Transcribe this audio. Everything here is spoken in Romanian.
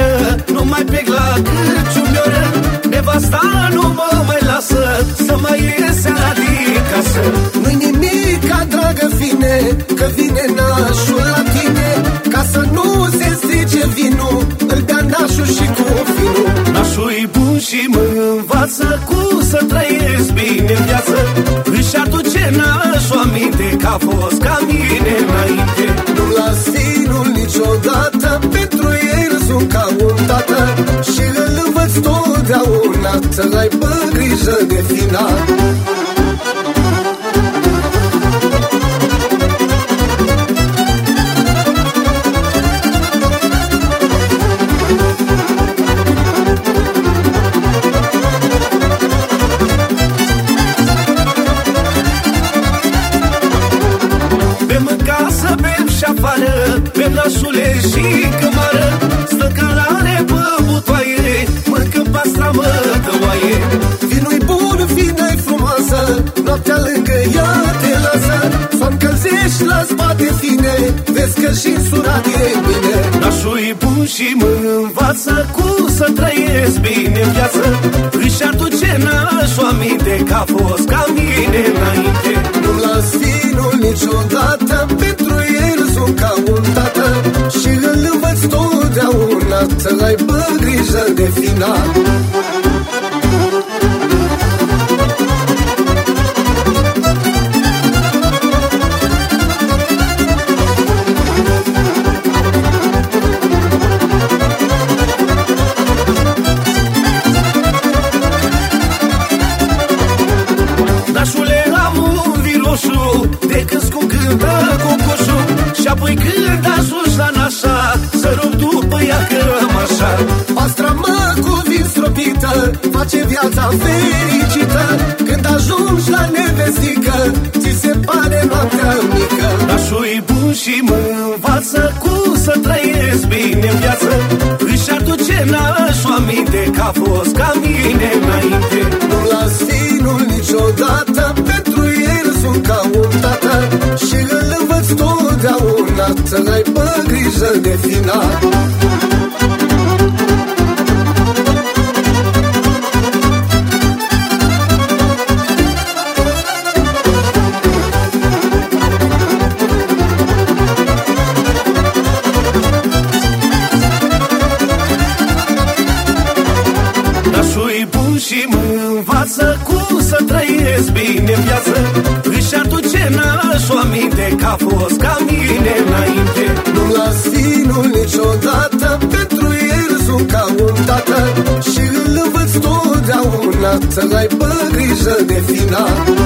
seară Nu mai plec la cârciumioră Nevasta nu mă mai lasă Să mai ies seara din casă Nu-i nimic nimica, dragă fine Că vine nașul la tine. Ca să nu se strice vinul Îl bea nașul și cu finul. Nașul-i bun și mă învață cu să trăiesc bine viață. Își aduce nașul aminte Că a fost ca mine înainte. Nu las sinul niciodată Să aibă grijă de final. Afară Pe nașule și și surat e bine. Nașul-i bun și mă învață Cum să trăiesc bine în viață. Își aduce nașul aminte Că a fost ca mine înainte. Nu las vinul niciodată Pentru el sunt ca un tată. Și îl învăț totdeauna Să aibă grijă de final cântă cocoșul Și apoi când ajungi la nașa Să rog după ea că așa. Pastra mă cu vin stropită Face viața fericită. Când ajungi la nevestică Ți se pare noaptea mică. Nașul bun și mă învață Cum să trăiesc bine în viață. Își aduce nașul aminte Că a fost ca mine înainte. Nu las finul niciodată Pentru el sunt ca un tată. Și îl învăț totdeauna Să aibă grijă de final. Nașul bun și mă învață Cum să trăiesc bine în viață Își aduce nașul aminte Că a fost ca mine înainte. Nu las finul niciodată. Pentru el sunt ca un tată. Și îl învăț totdeauna Să aibă grijă de final